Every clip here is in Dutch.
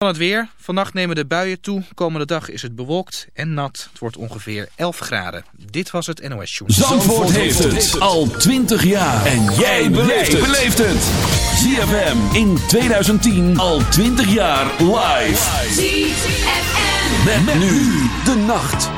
Van het weer. Vannacht nemen de buien toe. Komende dag is het bewolkt en nat. Het wordt ongeveer 11 graden. Dit was het NOS Show. Zandvoort, Zandvoort heeft het al 20 jaar. En jij beleeft het. ZFM in 2010 al 20 jaar live. ZFM. Met, met nu de nacht.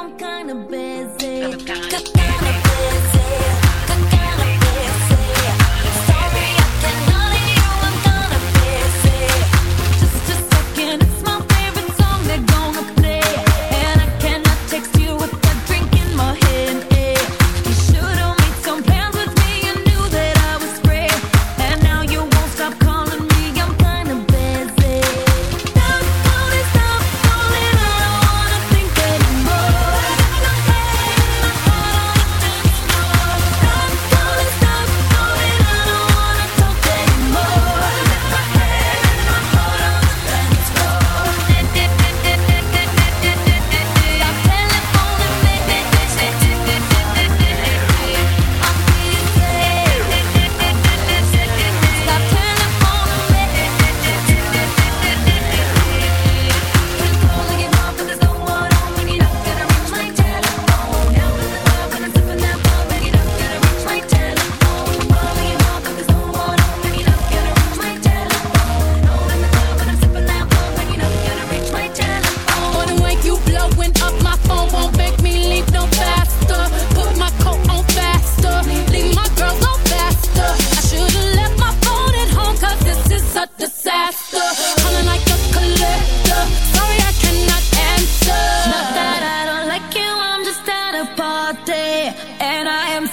I'm kinda busy.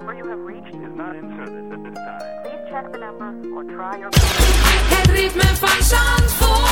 number you have reached is not in service at this time. Please check the number or try your... Het ritme van Zandvoort.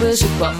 beijo com a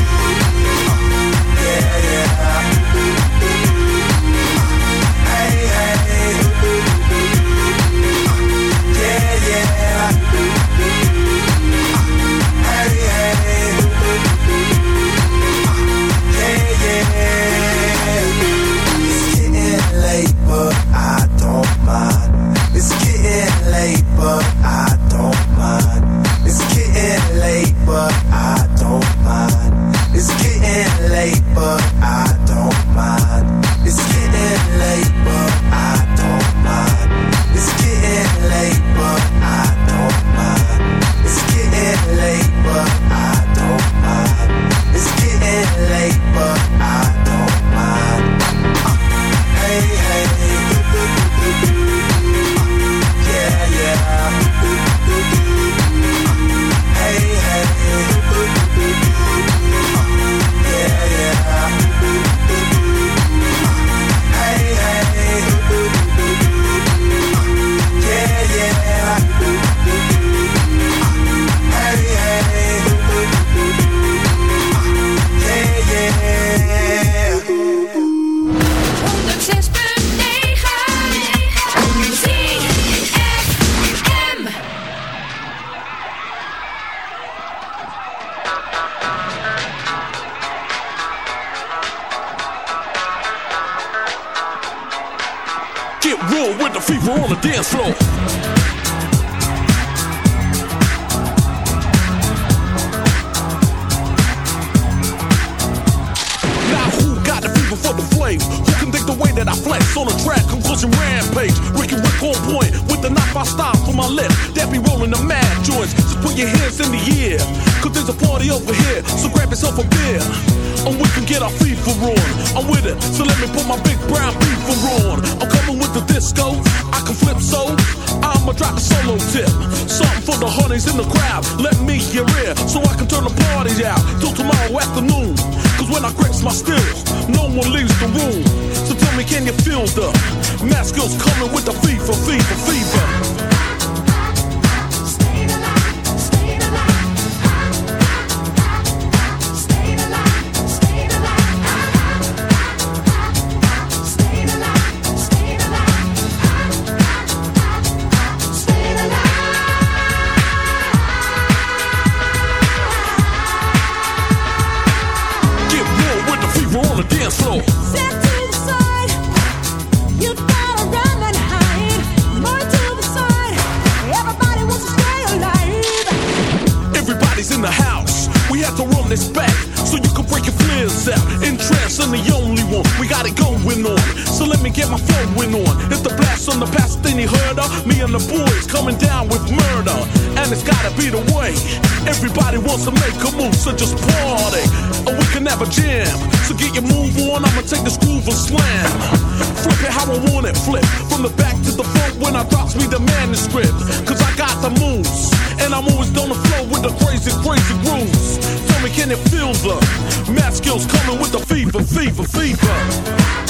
could break your fears out. In trance, I'm the only one. We got it going on. So let me get my flowing on. Hit the blast on the past thing he heard of. Me and the boys coming down with murder. And it's gotta be the way. Everybody wants to make a move, so just party. Or we can have a jam. So get your move on, I'ma take the groove for slam. Flip it how I want it, flip. From the back to the front when I drops me the manuscript. Cause I got the moves. And I'm always on the flow with the crazy, crazy grooves. Tell me, can it feel the math skills coming with the fever, fever, fever?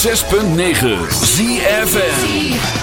106.9 ZFN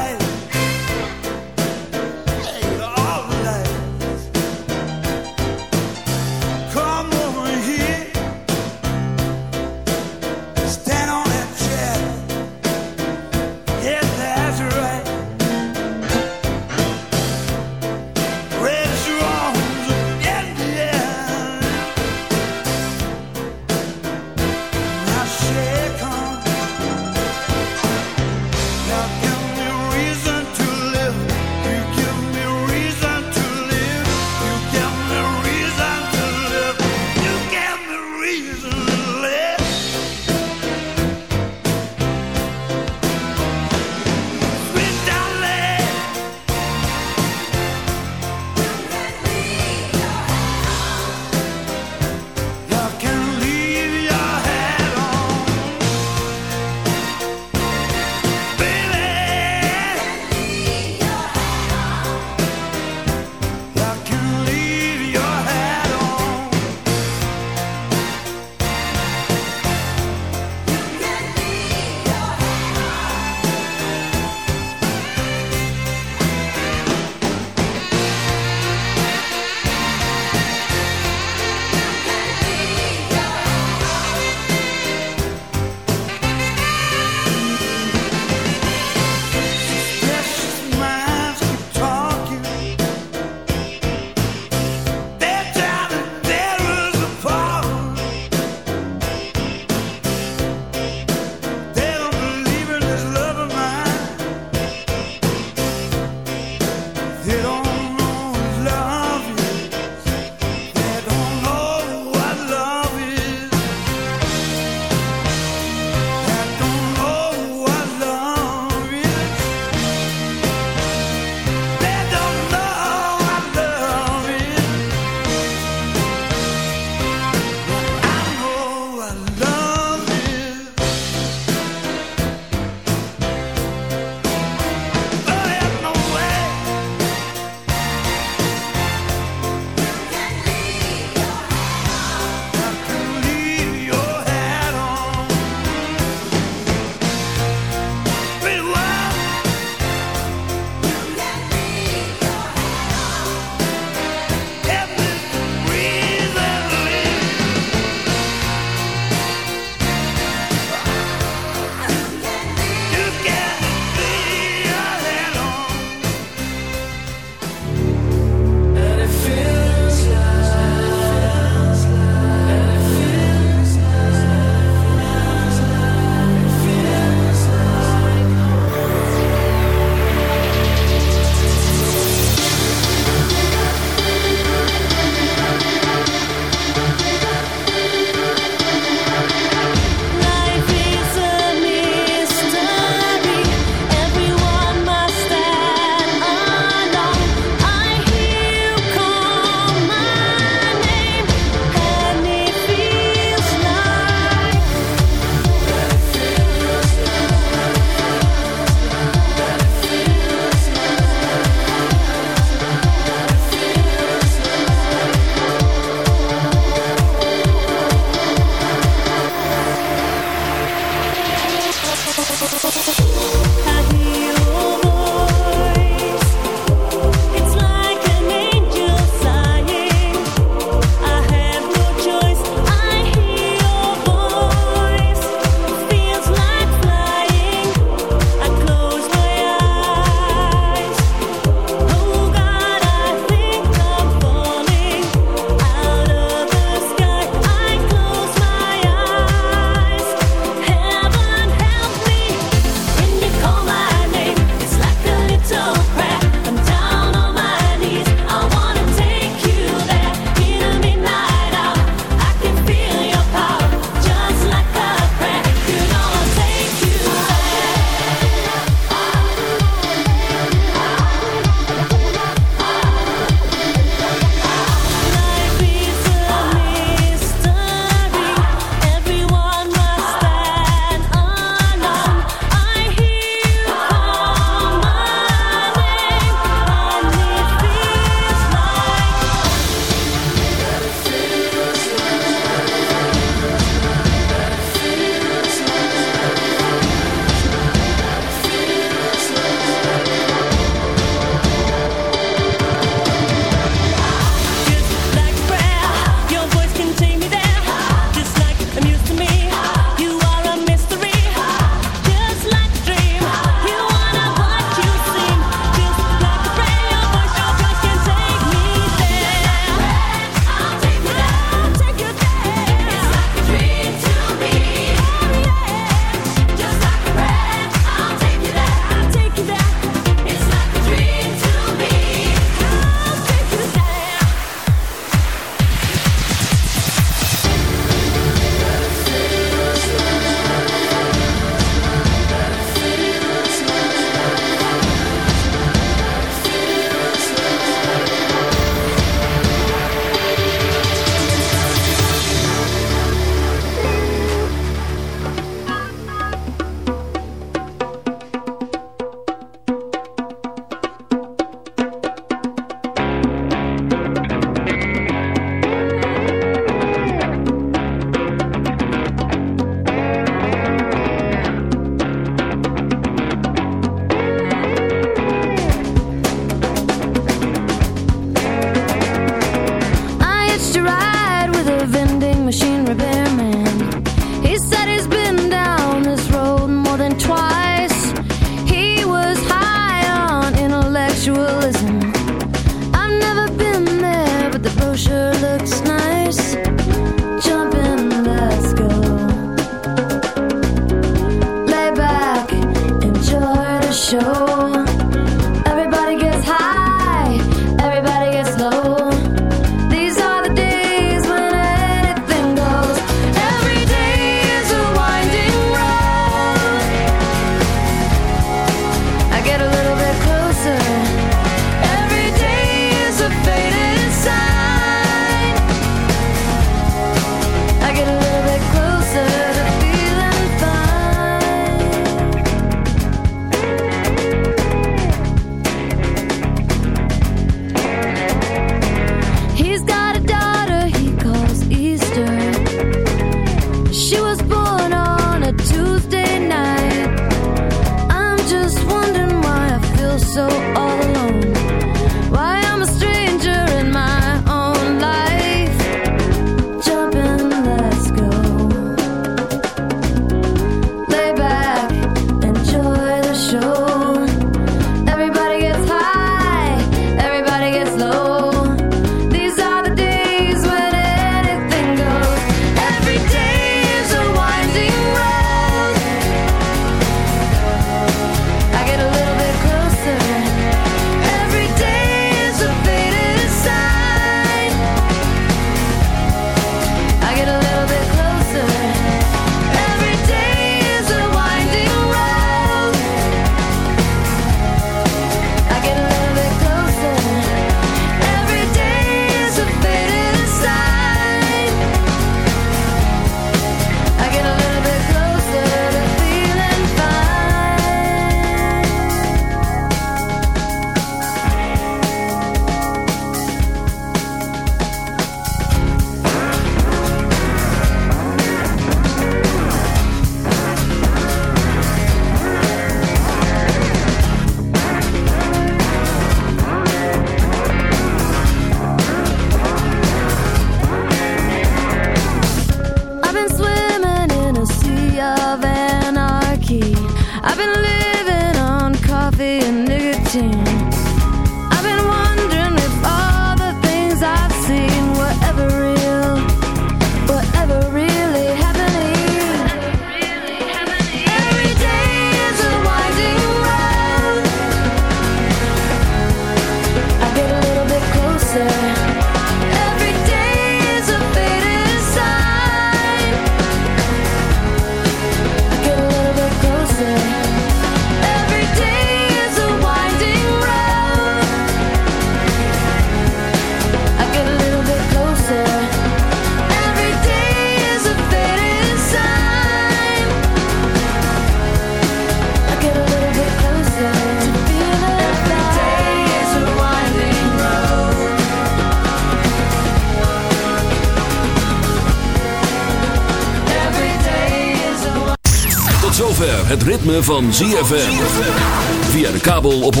ritme van ZFM. Via de kabel op 104.5.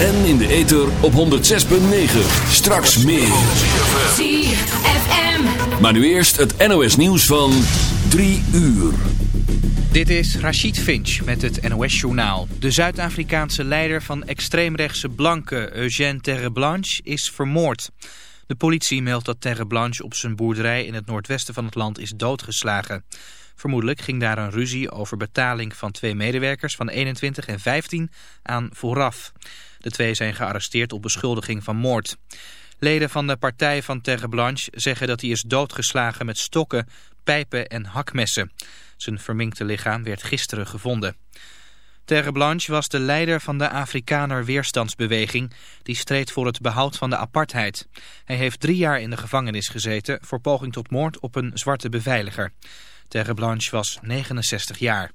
En in de ether op 106.9. Straks meer. ZFM. Maar nu eerst het NOS nieuws van 3 uur. Dit is Rachid Finch met het NOS-journaal. De Zuid-Afrikaanse leider van extreemrechtse blanke Eugène Terreblanche is vermoord. De politie meldt dat Terreblanche op zijn boerderij in het noordwesten van het land is doodgeslagen. Vermoedelijk ging daar een ruzie over betaling van twee medewerkers van 21 en 15 aan vooraf. De twee zijn gearresteerd op beschuldiging van moord. Leden van de partij van Terre Blanche zeggen dat hij is doodgeslagen met stokken, pijpen en hakmessen. Zijn verminkte lichaam werd gisteren gevonden. Terre Blanche was de leider van de Afrikaner weerstandsbeweging... die streed voor het behoud van de apartheid. Hij heeft drie jaar in de gevangenis gezeten... voor poging tot moord op een zwarte beveiliger. Terre Blanche was 69 jaar.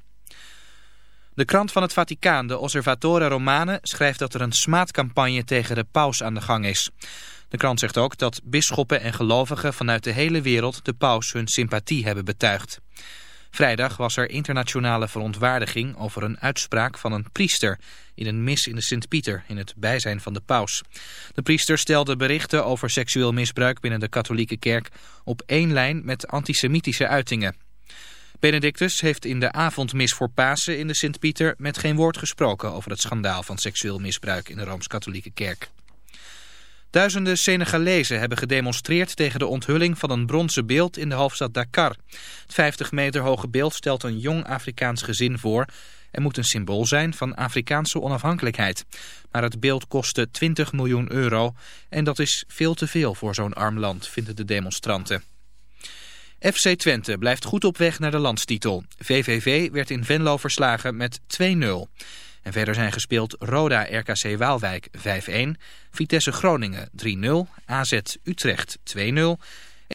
De krant van het Vaticaan, de Osservatore Romane, schrijft dat er een smaadcampagne tegen de paus aan de gang is. De krant zegt ook dat bisschoppen en gelovigen vanuit de hele wereld de paus hun sympathie hebben betuigd. Vrijdag was er internationale verontwaardiging over een uitspraak van een priester in een mis in de Sint-Pieter in het bijzijn van de paus. De priester stelde berichten over seksueel misbruik binnen de katholieke kerk op één lijn met antisemitische uitingen. Benedictus heeft in de avondmis voor Pasen in de Sint-Pieter met geen woord gesproken over het schandaal van seksueel misbruik in de Rooms-Katholieke Kerk. Duizenden Senegalezen hebben gedemonstreerd tegen de onthulling van een bronzen beeld in de hoofdstad Dakar. Het 50 meter hoge beeld stelt een jong Afrikaans gezin voor en moet een symbool zijn van Afrikaanse onafhankelijkheid. Maar het beeld kostte 20 miljoen euro en dat is veel te veel voor zo'n arm land, vinden de demonstranten. FC Twente blijft goed op weg naar de landstitel. VVV werd in Venlo verslagen met 2-0. En verder zijn gespeeld Roda RKC Waalwijk 5-1, Vitesse Groningen 3-0, AZ Utrecht 2-0